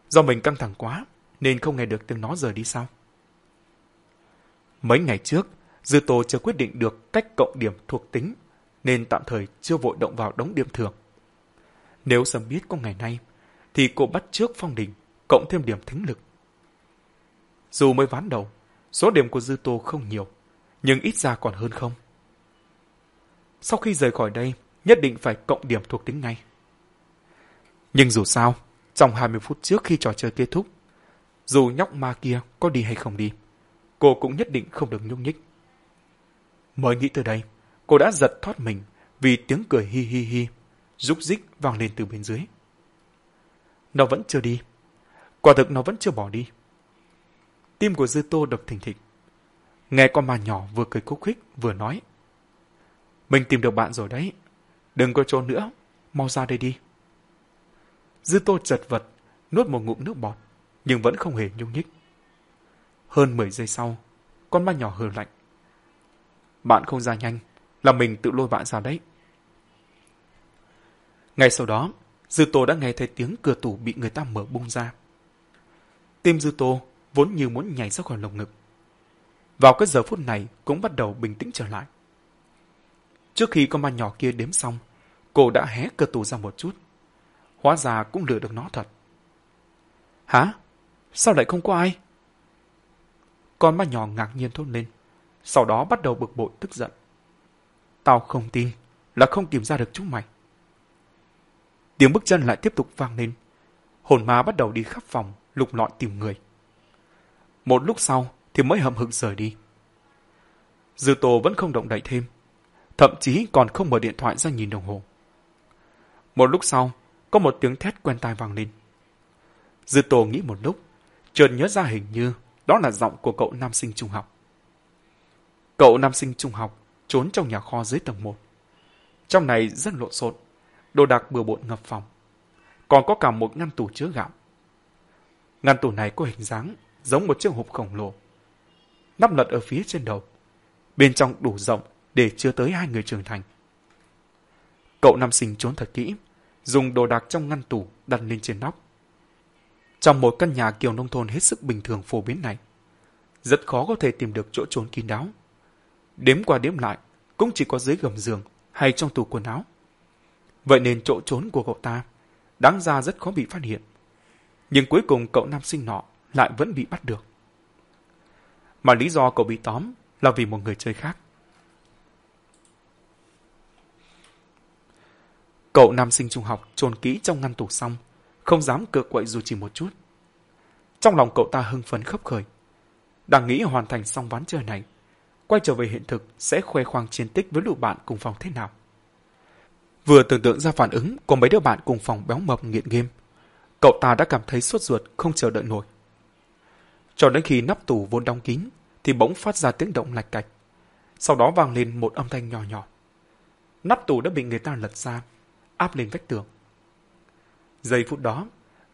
A: Do mình căng thẳng quá nên không nghe được tiếng nó rời đi sao? Mấy ngày trước, Dư Tô chưa quyết định được cách cộng điểm thuộc tính nên tạm thời chưa vội động vào đống điểm thường. Nếu sớm biết có ngày nay, thì cô bắt trước phong đỉnh, cộng thêm điểm thính lực. Dù mới ván đầu, số điểm của Dư Tô không nhiều, nhưng ít ra còn hơn không. Sau khi rời khỏi đây, nhất định phải cộng điểm thuộc tính ngay. Nhưng dù sao, trong 20 phút trước khi trò chơi kết thúc, dù nhóc ma kia có đi hay không đi, cô cũng nhất định không được nhúc nhích. Mới nghĩ từ đây, cô đã giật thoát mình vì tiếng cười hi hi hi, rúc rích vang lên từ bên dưới. Nó vẫn chưa đi. Quả thực nó vẫn chưa bỏ đi. Tim của Dư Tô đập thình thịch. Nghe con ma nhỏ vừa cười khúc khích vừa nói. Mình tìm được bạn rồi đấy. Đừng có trốn nữa. Mau ra đây đi. Dư Tô chật vật, nuốt một ngụm nước bọt, nhưng vẫn không hề nhung nhích. Hơn 10 giây sau, con ma nhỏ hờ lạnh. Bạn không ra nhanh, là mình tự lôi bạn ra đấy. Ngay sau đó, Dư Tô đã nghe thấy tiếng cửa tủ bị người ta mở bung ra. Tim Dư Tô vốn như muốn nhảy ra khỏi lồng ngực. Vào cái giờ phút này cũng bắt đầu bình tĩnh trở lại. Trước khi con ma nhỏ kia đếm xong, cô đã hé cửa tủ ra một chút. Hóa ra cũng lừa được nó thật. Hả? Sao lại không có ai? Con ma nhỏ ngạc nhiên thốt lên. Sau đó bắt đầu bực bội tức giận. Tao không tin là không tìm ra được chúng mày. Tiếng bước chân lại tiếp tục vang lên. Hồn ma bắt đầu đi khắp phòng, lục lọi tìm người. Một lúc sau thì mới hậm hực rời đi. Dư Tô vẫn không động đậy thêm, thậm chí còn không mở điện thoại ra nhìn đồng hồ. Một lúc sau, có một tiếng thét quen tai vang lên. Dư Tô nghĩ một lúc, chợt nhớ ra hình như đó là giọng của cậu nam sinh trung học. Cậu nam sinh trung học trốn trong nhà kho dưới tầng 1. Trong này rất lộn xộn, đồ đạc bừa bộn ngập phòng. Còn có cả một ngăn tủ chứa gạo. Ngăn tủ này có hình dáng giống một chiếc hộp khổng lồ. Nắp lật ở phía trên đầu. Bên trong đủ rộng để chứa tới hai người trưởng thành. Cậu nam sinh trốn thật kỹ, dùng đồ đạc trong ngăn tủ đặt lên trên nóc. Trong một căn nhà kiểu nông thôn hết sức bình thường phổ biến này, rất khó có thể tìm được chỗ trốn kín đáo. Đếm qua đếm lại, cũng chỉ có dưới gầm giường hay trong tủ quần áo. Vậy nên chỗ trốn của cậu ta đáng ra rất khó bị phát hiện. Nhưng cuối cùng cậu nam sinh nọ lại vẫn bị bắt được. Mà lý do cậu bị tóm là vì một người chơi khác. Cậu nam sinh trung học trồn kỹ trong ngăn tủ xong, không dám cựa quậy dù chỉ một chút. Trong lòng cậu ta hưng phấn khấp khởi. Đang nghĩ hoàn thành xong ván chơi này, quay trở về hiện thực sẽ khoe khoang chiến tích với lũ bạn cùng phòng thế nào. Vừa tưởng tượng ra phản ứng của mấy đứa bạn cùng phòng béo mập nghiện game, cậu ta đã cảm thấy sốt ruột không chờ đợi nổi. Cho đến khi nắp tủ vốn đóng kín, thì bỗng phát ra tiếng động lạch cạch. Sau đó vang lên một âm thanh nhỏ nhỏ. Nắp tủ đã bị người ta lật ra, áp lên vách tường. Giây phút đó,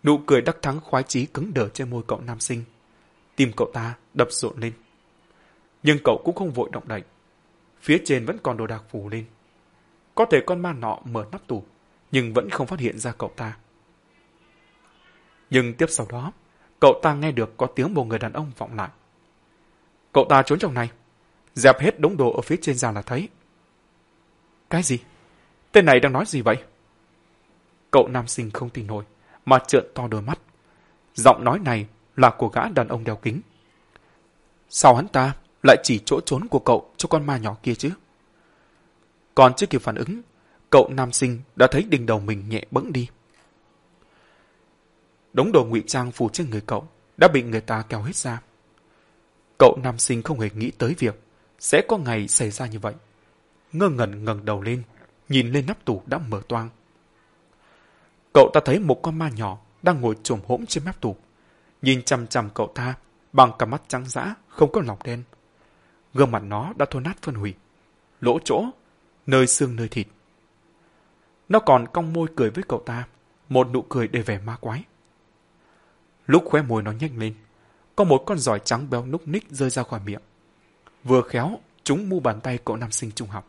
A: nụ cười đắc thắng khoái chí cứng đờ trên môi cậu nam sinh. Tim cậu ta đập rộn lên. Nhưng cậu cũng không vội động đậy. Phía trên vẫn còn đồ đạc phủ lên. Có thể con ma nọ mở nắp tủ, nhưng vẫn không phát hiện ra cậu ta. Nhưng tiếp sau đó, cậu ta nghe được có tiếng một người đàn ông vọng lại. Cậu ta trốn trong này, dẹp hết đống đồ ở phía trên ra là thấy. Cái gì? Tên này đang nói gì vậy? Cậu nam sinh không tin nổi, mà trợn to đôi mắt. Giọng nói này là của gã đàn ông đeo kính. Sao hắn ta lại chỉ chỗ trốn của cậu cho con ma nhỏ kia chứ? Còn chưa kịp phản ứng, cậu nam sinh đã thấy đỉnh đầu mình nhẹ bẫng đi. Đống đồ ngụy trang phủ trên người cậu đã bị người ta kéo hết ra. Cậu nam sinh không hề nghĩ tới việc sẽ có ngày xảy ra như vậy. Ngơ ngẩn ngẩng đầu lên, nhìn lên nắp tủ đã mở toang. Cậu ta thấy một con ma nhỏ đang ngồi trồm hỗn trên mép tủ, nhìn chằm chằm cậu ta bằng cả mắt trắng dã, không có lọc đen. Gương mặt nó đã thô nát phân hủy, lỗ chỗ, nơi xương nơi thịt. Nó còn cong môi cười với cậu ta, một nụ cười để vẻ ma quái. Lúc khóe môi nó nhếch lên, có một con giỏi trắng béo núc ních rơi ra khỏi miệng. Vừa khéo, chúng mu bàn tay cậu nam sinh trung học.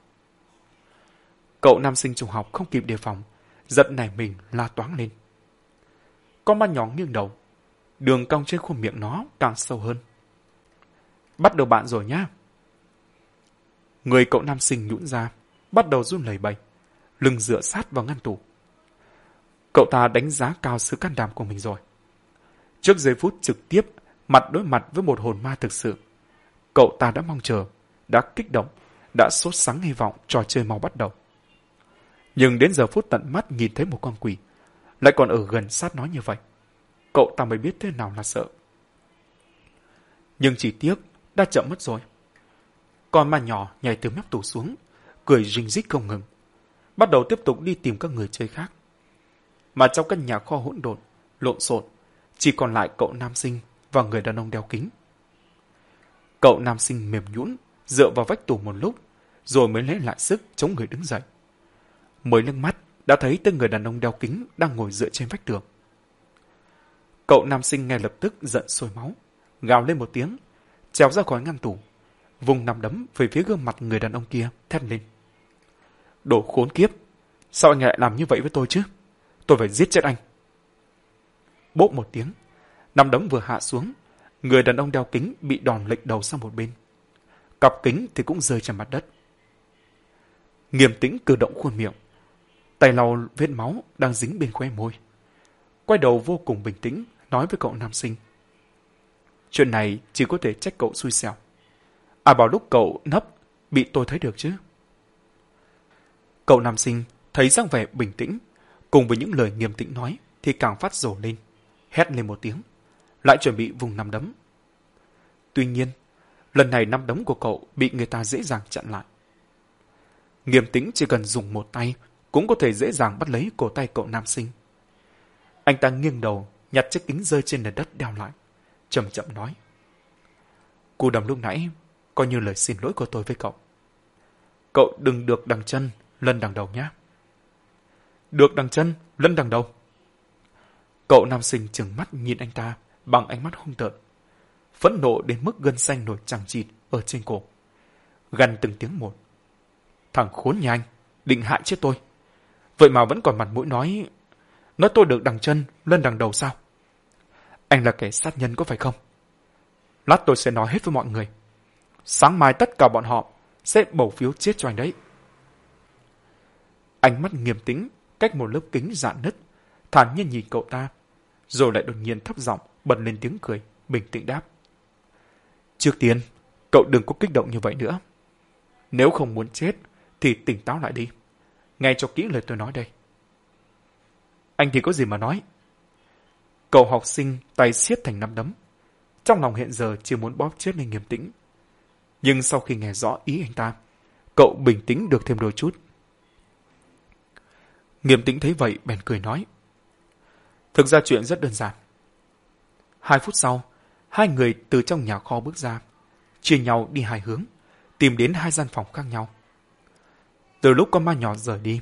A: Cậu nam sinh trung học không kịp đề phòng, giật nảy mình la toáng lên. Con ma nhỏ nghiêng đầu, đường cong trên khuôn miệng nó càng sâu hơn. Bắt đầu bạn rồi nhá. Người cậu nam sinh nhũn ra, bắt đầu run lẩy bẩy, lưng dựa sát vào ngăn tủ. Cậu ta đánh giá cao sự can đảm của mình rồi. Trước giây phút trực tiếp, mặt đối mặt với một hồn ma thực sự, cậu ta đã mong chờ, đã kích động, đã sốt sắng hy vọng trò chơi mau bắt đầu. Nhưng đến giờ phút tận mắt nhìn thấy một con quỷ, lại còn ở gần sát nó như vậy. Cậu ta mới biết thế nào là sợ. Nhưng chỉ tiếc, đã chậm mất rồi. Con ma nhỏ nhảy từ mép tủ xuống, cười rinh rít không ngừng. Bắt đầu tiếp tục đi tìm các người chơi khác. Mà trong căn nhà kho hỗn độn, lộn xộn, chỉ còn lại cậu nam sinh và người đàn ông đeo kính. Cậu nam sinh mềm nhũn, dựa vào vách tủ một lúc, rồi mới lấy lại sức chống người đứng dậy. Mới lưng mắt, đã thấy tên người đàn ông đeo kính đang ngồi dựa trên vách tường. Cậu nam sinh ngay lập tức giận sôi máu, gào lên một tiếng, trèo ra khỏi ngăn tủ, vùng nằm đấm về phía gương mặt người đàn ông kia, thét lên. Đồ khốn kiếp, sao anh lại làm như vậy với tôi chứ? Tôi phải giết chết anh. Bốp một tiếng, nằm đấm vừa hạ xuống, người đàn ông đeo kính bị đòn lệch đầu sang một bên. Cặp kính thì cũng rơi trên mặt đất. Nghiêm tĩnh cử động khuôn miệng, tay lau vết máu đang dính bên khóe môi. Quay đầu vô cùng bình tĩnh, nói với cậu nam sinh. Chuyện này chỉ có thể trách cậu xui xẻo. À bảo lúc cậu nấp, bị tôi thấy được chứ. Cậu nam sinh thấy dáng vẻ bình tĩnh, cùng với những lời nghiêm tĩnh nói, thì càng phát rổ lên, hét lên một tiếng, lại chuẩn bị vùng nắm đấm. Tuy nhiên, lần này nắm đấm của cậu bị người ta dễ dàng chặn lại. Nghiêm tĩnh chỉ cần dùng một tay cũng có thể dễ dàng bắt lấy cổ tay cậu nam sinh. Anh ta nghiêng đầu, nhặt chiếc kính rơi trên nền đất đeo lại, chậm chậm nói. Cú đầm lúc nãy coi như lời xin lỗi của tôi với cậu. Cậu đừng được đằng chân, lân đằng đầu nhé. Được đằng chân, lân đằng đầu. Cậu nam sinh trừng mắt nhìn anh ta bằng ánh mắt hung tợn. Phẫn nộ đến mức gân xanh nổi chẳng chịt ở trên cổ. Gần từng tiếng một. Thằng khốn nhà anh, định hại chết tôi. Vậy mà vẫn còn mặt mũi nói... Nói tôi được đằng chân, lên đằng đầu sao? Anh là kẻ sát nhân có phải không? Lát tôi sẽ nói hết với mọi người. Sáng mai tất cả bọn họ sẽ bầu phiếu chết cho anh đấy. Ánh mắt nghiêm tĩnh, cách một lớp kính dạn nứt, thản nhiên nhìn cậu ta, rồi lại đột nhiên thấp giọng bật lên tiếng cười, bình tĩnh đáp. Trước tiên, cậu đừng có kích động như vậy nữa. Nếu không muốn chết, thì tỉnh táo lại đi. Nghe cho kỹ lời tôi nói đây. Anh thì có gì mà nói? Cậu học sinh tay siết thành nắm đấm. Trong lòng hiện giờ chỉ muốn bóp chết nên nghiêm tĩnh. Nhưng sau khi nghe rõ ý anh ta, cậu bình tĩnh được thêm đôi chút. Nghiêm tĩnh thấy vậy bèn cười nói. Thực ra chuyện rất đơn giản. Hai phút sau, hai người từ trong nhà kho bước ra, chia nhau đi hai hướng, tìm đến hai gian phòng khác nhau. Từ lúc con ma nhỏ rời đi,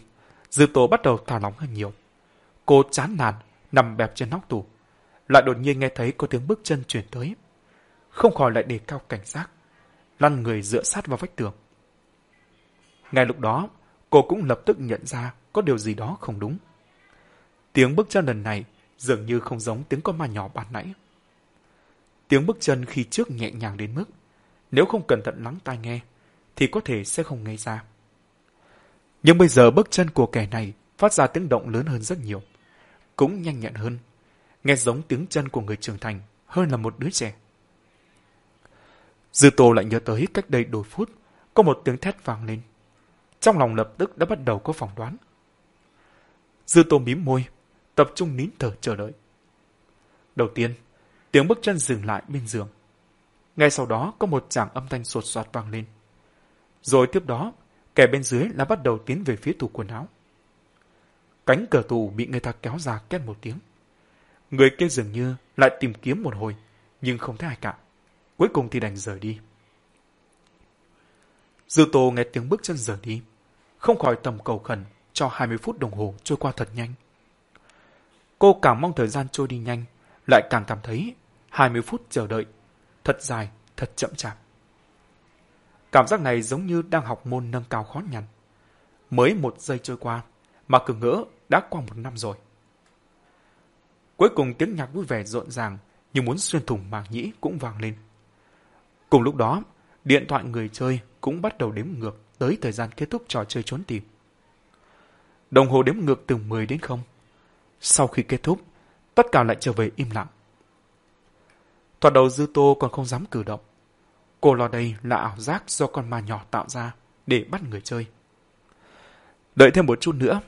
A: dư tố bắt đầu thả lỏng hơn nhiều. Cô chán nản, nằm bẹp trên nóc tủ. Lại đột nhiên nghe thấy có tiếng bước chân chuyển tới. Không khỏi lại đề cao cảnh giác, lăn người dựa sát vào vách tường. Ngay lúc đó, cô cũng lập tức nhận ra có điều gì đó không đúng. Tiếng bước chân lần này dường như không giống tiếng con ma nhỏ ban nãy. Tiếng bước chân khi trước nhẹ nhàng đến mức, nếu không cẩn thận lắng tai nghe, thì có thể sẽ không nghe ra. Nhưng bây giờ bước chân của kẻ này phát ra tiếng động lớn hơn rất nhiều, cũng nhanh nhẹn hơn, nghe giống tiếng chân của người trưởng thành hơn là một đứa trẻ. Dư Tô lại nhớ tới cách đây đôi phút, có một tiếng thét vang lên. Trong lòng lập tức đã bắt đầu có phỏng đoán. Dư Tô mím môi, tập trung nín thở chờ đợi. Đầu tiên, tiếng bước chân dừng lại bên giường. Ngay sau đó có một tràng âm thanh sột soạt vang lên. Rồi tiếp đó, kẻ bên dưới đã bắt đầu tiến về phía tủ quần áo. Cánh cửa tủ bị người ta kéo ra két một tiếng. Người kia dường như lại tìm kiếm một hồi, nhưng không thấy ai cả. cuối cùng thì đành rời đi. Dư Tô nghe tiếng bước chân rời đi, không khỏi tầm cầu khẩn cho 20 phút đồng hồ trôi qua thật nhanh. Cô càng mong thời gian trôi đi nhanh, lại càng cảm thấy 20 phút chờ đợi, thật dài, thật chậm chạp. Cảm giác này giống như đang học môn nâng cao khó nhằn. Mới một giây trôi qua, mà cứ ngỡ đã qua một năm rồi. Cuối cùng tiếng nhạc vui vẻ rộn ràng như muốn xuyên thủng màng nhĩ cũng vang lên. Cùng lúc đó, điện thoại người chơi cũng bắt đầu đếm ngược tới thời gian kết thúc trò chơi trốn tìm. Đồng hồ đếm ngược từ 10 đến 0. Sau khi kết thúc, tất cả lại trở về im lặng. Thoạt đầu Dư Tô còn không dám cử động. Cô lo đây là ảo giác do con ma nhỏ tạo ra để bắt người chơi. Đợi thêm một chút nữa,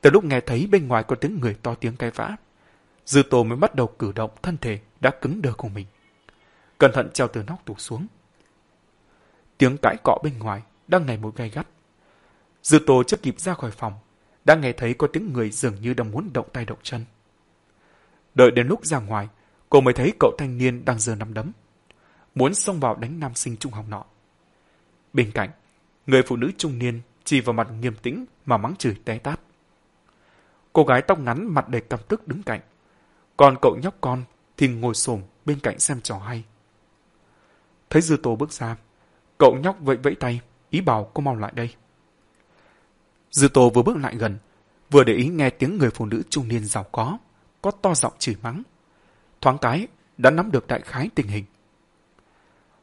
A: từ lúc nghe thấy bên ngoài có tiếng người to tiếng cãi vã, Dư Tô mới bắt đầu cử động thân thể đã cứng đờ của mình. Cẩn thận treo từ nóc tủ xuống. Tiếng cãi cọ bên ngoài đang ngày một gay gắt. Dư Tô chưa kịp ra khỏi phòng, đã nghe thấy có tiếng người dường như đang muốn động tay động chân. Đợi đến lúc ra ngoài, cô mới thấy cậu thanh niên đang giơ nắm đấm, muốn xông vào đánh nam sinh trung học nọ. Bên cạnh, người phụ nữ trung niên chỉ vào mặt nghiêm tĩnh mà mắng chửi té tát. Cô gái tóc ngắn mặt đầy căm tức đứng cạnh, còn cậu nhóc con thì ngồi xổm bên cạnh xem trò hay. Thấy Dư Tô bước ra, cậu nhóc vẫy vẫy tay, ý bảo cô mau lại đây. Dư Tô vừa bước lại gần, vừa để ý nghe tiếng người phụ nữ trung niên giàu có, có to giọng chửi mắng. Thoáng cái, đã nắm được đại khái tình hình.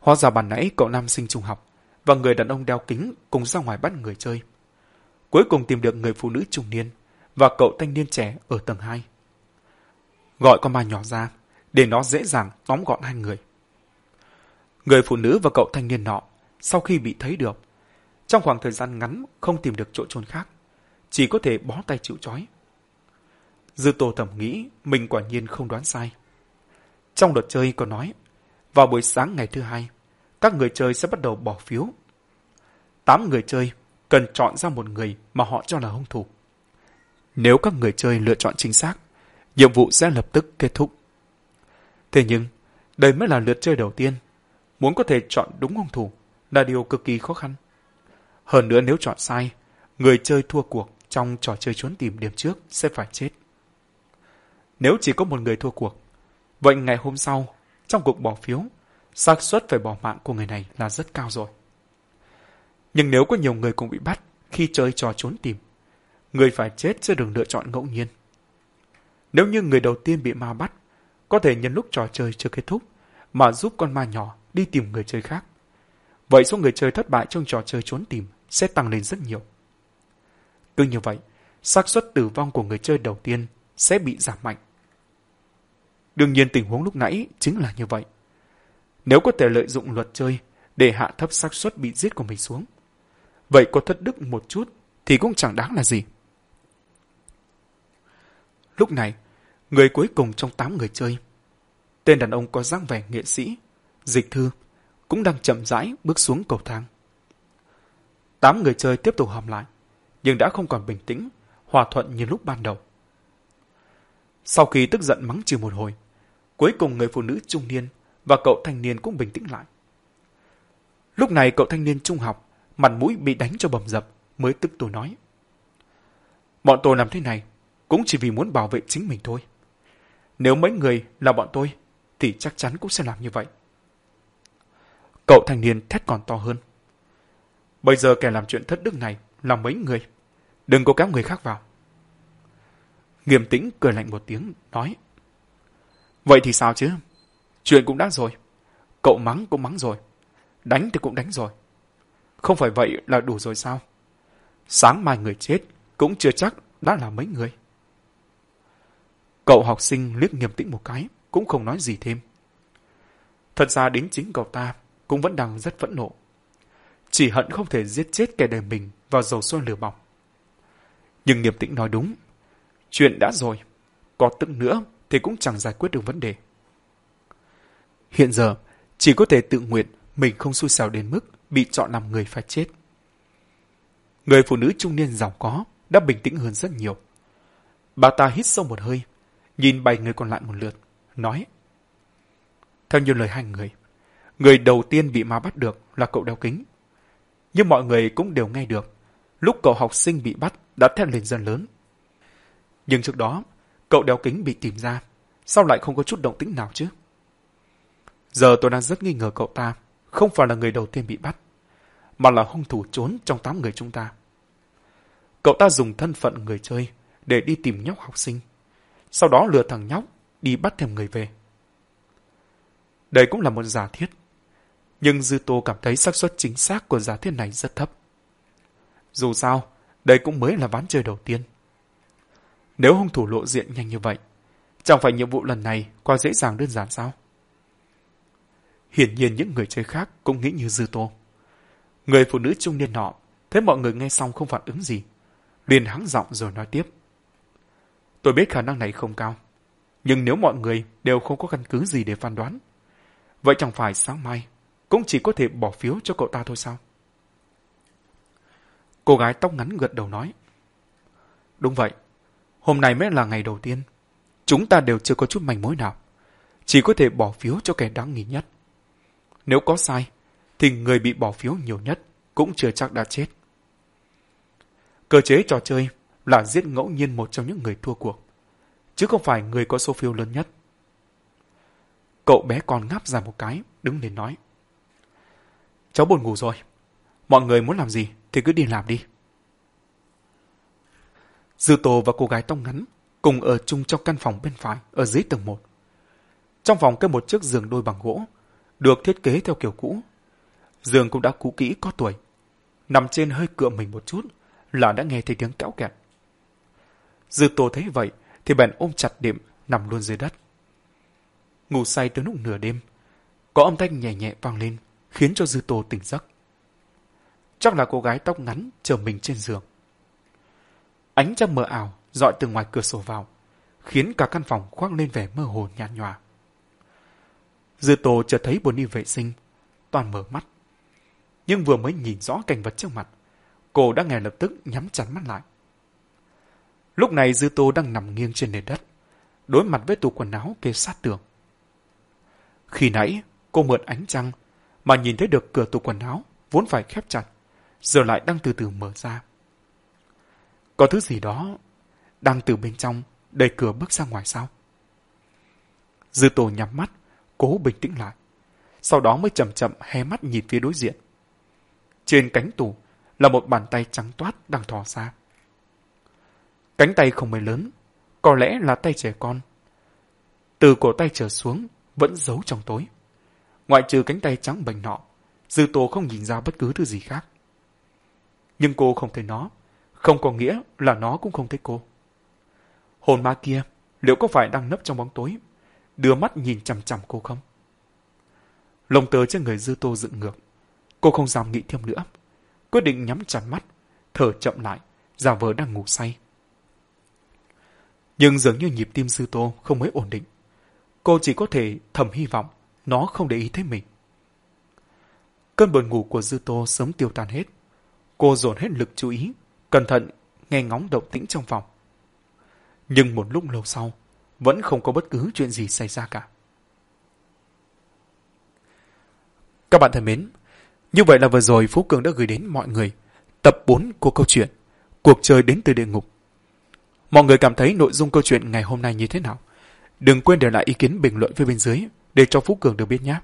A: Hóa ra bàn nãy cậu nam sinh trung học và người đàn ông đeo kính cùng ra ngoài bắt người chơi. Cuối cùng tìm được người phụ nữ trung niên và cậu thanh niên trẻ ở tầng 2. Gọi con ma nhỏ ra, để nó dễ dàng tóm gọn hai người. Người phụ nữ và cậu thanh niên nọ, sau khi bị thấy được, trong khoảng thời gian ngắn không tìm được chỗ trốn khác, chỉ có thể bó tay chịu trói. Dư Tô thầm nghĩ mình quả nhiên không đoán sai. Trong luật chơi có nói, vào buổi sáng ngày thứ hai, các người chơi sẽ bắt đầu bỏ phiếu. Tám người chơi cần chọn ra một người mà họ cho là hung thủ. Nếu các người chơi lựa chọn chính xác, nhiệm vụ sẽ lập tức kết thúc. Thế nhưng, đây mới là lượt chơi đầu tiên. Muốn có thể chọn đúng hung thủ là điều cực kỳ khó khăn. Hơn nữa nếu chọn sai, người chơi thua cuộc trong trò chơi trốn tìm điểm trước sẽ phải chết. Nếu chỉ có một người thua cuộc, vậy ngày hôm sau, trong cuộc bỏ phiếu, xác suất phải bỏ mạng của người này là rất cao rồi. Nhưng nếu có nhiều người cùng bị bắt khi chơi trò trốn tìm, người phải chết sẽ đường lựa chọn ngẫu nhiên. Nếu như người đầu tiên bị ma bắt, có thể nhân lúc trò chơi chưa kết thúc mà giúp con ma nhỏ đi tìm người chơi khác. Vậy số người chơi thất bại trong trò chơi trốn tìm sẽ tăng lên rất nhiều. Cứ như vậy, xác suất tử vong của người chơi đầu tiên sẽ bị giảm mạnh. Đương nhiên tình huống lúc nãy chính là như vậy. Nếu có thể lợi dụng luật chơi để hạ thấp xác suất bị giết của mình xuống, vậy có thất đức một chút thì cũng chẳng đáng là gì. Lúc này, người cuối cùng trong tám người chơi, tên đàn ông có dáng vẻ nghệ sĩ, dịch thư, cũng đang chậm rãi bước xuống cầu thang. Tám người chơi tiếp tục hòm lại, nhưng đã không còn bình tĩnh, hòa thuận như lúc ban đầu. Sau khi tức giận mắng chửi một hồi, cuối cùng người phụ nữ trung niên và cậu thanh niên cũng bình tĩnh lại. Lúc này cậu thanh niên trung học, mặt mũi bị đánh cho bầm dập, mới tức tôi nói. Bọn tôi làm thế này, cũng chỉ vì muốn bảo vệ chính mình thôi. Nếu mấy người là bọn tôi, thì chắc chắn cũng sẽ làm như vậy. Cậu thanh niên thét còn to hơn. Bây giờ kẻ làm chuyện thất đức này là mấy người. Đừng có kéo người khác vào. Nghiêm tĩnh cười lạnh một tiếng, nói. Vậy thì sao chứ? Chuyện cũng đã rồi. Cậu mắng cũng mắng rồi. Đánh thì cũng đánh rồi. Không phải vậy là đủ rồi sao? Sáng mai người chết cũng chưa chắc đã là mấy người. Cậu học sinh liếc nghiêm tĩnh một cái, cũng không nói gì thêm. Thật ra đến chính cậu ta cũng vẫn đang rất phẫn nộ. Chỉ hận không thể giết chết kẻ đời mình vào dầu sôi lửa bỏng. Nhưng nghiêm tĩnh nói đúng. Chuyện đã rồi, có tức nữa thì cũng chẳng giải quyết được vấn đề. Hiện giờ, chỉ có thể tự nguyện mình không xui xẻo đến mức bị chọn làm người phải chết. Người phụ nữ trung niên giàu có đã bình tĩnh hơn rất nhiều. Bà ta hít sâu một hơi, nhìn bảy người còn lại một lượt, nói. Theo như lời hai người, người đầu tiên bị ma bắt được là cậu đeo kính. Nhưng mọi người cũng đều nghe được, lúc cậu học sinh bị bắt đã thét lên dần lớn. Nhưng trước đó, cậu đeo kính bị tìm ra, sao lại không có chút động tĩnh nào chứ? Giờ tôi đang rất nghi ngờ cậu ta không phải là người đầu tiên bị bắt, mà là hung thủ trốn trong tám người chúng ta. Cậu ta dùng thân phận người chơi để đi tìm nhóc học sinh, sau đó lừa thằng nhóc đi bắt thêm người về. Đây cũng là một giả thiết, nhưng Dư Tô cảm thấy xác suất chính xác của giả thiết này rất thấp. Dù sao, đây cũng mới là ván chơi đầu tiên. Nếu hung thủ lộ diện nhanh như vậy, chẳng phải nhiệm vụ lần này quá dễ dàng đơn giản sao? Hiển nhiên những người chơi khác cũng nghĩ như Dư Tô. Người phụ nữ trung niên nọ, thấy mọi người nghe xong không phản ứng gì. liền hắng giọng rồi nói tiếp. Tôi biết khả năng này không cao, nhưng nếu mọi người đều không có căn cứ gì để phán đoán, vậy chẳng phải sáng mai cũng chỉ có thể bỏ phiếu cho cậu ta thôi sao? Cô gái tóc ngắn gật đầu nói. Đúng vậy, hôm nay mới là ngày đầu tiên. Chúng ta đều chưa có chút manh mối nào. Chỉ có thể bỏ phiếu cho kẻ đáng nghi nhất. Nếu có sai, thì người bị bỏ phiếu nhiều nhất cũng chưa chắc đã chết. Cơ chế trò chơi là giết ngẫu nhiên một trong những người thua cuộc, chứ không phải người có số phiếu lớn nhất. Cậu bé còn ngáp ra một cái, đứng lên nói. Cháu buồn ngủ rồi. Mọi người muốn làm gì thì cứ đi làm đi. Dư Tô và cô gái tông ngắn cùng ở chung trong căn phòng bên phải ở dưới tầng 1. Trong phòng có một chiếc giường đôi bằng gỗ, được thiết kế theo kiểu cũ. Giường cũng đã cũ kỹ có tuổi. Nằm trên hơi cựa mình một chút là đã nghe thấy tiếng kéo kẹt. Dư Tô thấy vậy thì bèn ôm chặt điểm nằm luôn dưới đất. Ngủ say tới lúc nửa đêm, có âm thanh nhẹ nhẹ vang lên khiến cho Dư Tô tỉnh giấc. Chắc là cô gái tóc ngắn chờ mình trên giường. Ánh trăng mờ ảo dọi từ ngoài cửa sổ vào, khiến cả căn phòng khoác lên vẻ mơ hồ nhạt nhòa. Dư Tô chợt thấy buồn đi vệ sinh, toàn mở mắt. Nhưng vừa mới nhìn rõ cảnh vật trước mặt, cô đã ngay lập tức nhắm chặt mắt lại. Lúc này Dư Tô đang nằm nghiêng trên nền đất, đối mặt với tủ quần áo kê sát tường. Khi nãy, cô mượn ánh trăng mà nhìn thấy được cửa tủ quần áo vốn phải khép chặt, giờ lại đang từ từ mở ra. Có thứ gì đó đang từ bên trong đẩy cửa bước ra ngoài sao? Dư Tô nhắm mắt, cố bình tĩnh lại. Sau đó mới chậm chậm hé mắt nhìn phía đối diện. Trên cánh tủ là một bàn tay trắng toát đang thò ra. Cánh tay không mấy lớn, có lẽ là tay trẻ con. Từ cổ tay trở xuống, vẫn giấu trong tối. Ngoại trừ cánh tay trắng bành nọ, Dư Tô không nhìn ra bất cứ thứ gì khác. Nhưng cô không thấy nó, không có nghĩa là nó cũng không thấy cô. Hồn ma kia, liệu có phải đang nấp trong bóng tối, đưa mắt nhìn chằm chằm cô không? Lông tớ trên người Dư Tô dựng ngược. Cô không dám nghĩ thêm nữa. Quyết định nhắm chặt mắt, thở chậm lại, giả vờ đang ngủ say. Nhưng dường như nhịp tim Dư Tô không mấy ổn định. Cô chỉ có thể thầm hy vọng nó không để ý thấy mình. Cơn buồn ngủ của Dư Tô sớm tiêu tan hết. Cô dồn hết lực chú ý, cẩn thận nghe ngóng động tĩnh trong phòng. Nhưng một lúc lâu sau, vẫn không có bất cứ chuyện gì xảy ra cả. Các bạn thân mến, như vậy là vừa rồi Phú Cường đã gửi đến mọi người tập 4 của câu chuyện Cuộc chơi đến từ địa ngục. Mọi người cảm thấy nội dung câu chuyện ngày hôm nay như thế nào? Đừng quên để lại ý kiến bình luận phía bên dưới để cho Phú Cường được biết nhé.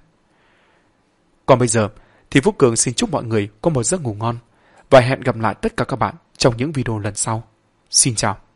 A: Còn bây giờ thì Phú Cường xin chúc mọi người có một giấc ngủ ngon và hẹn gặp lại tất cả các bạn trong những video lần sau. Xin chào.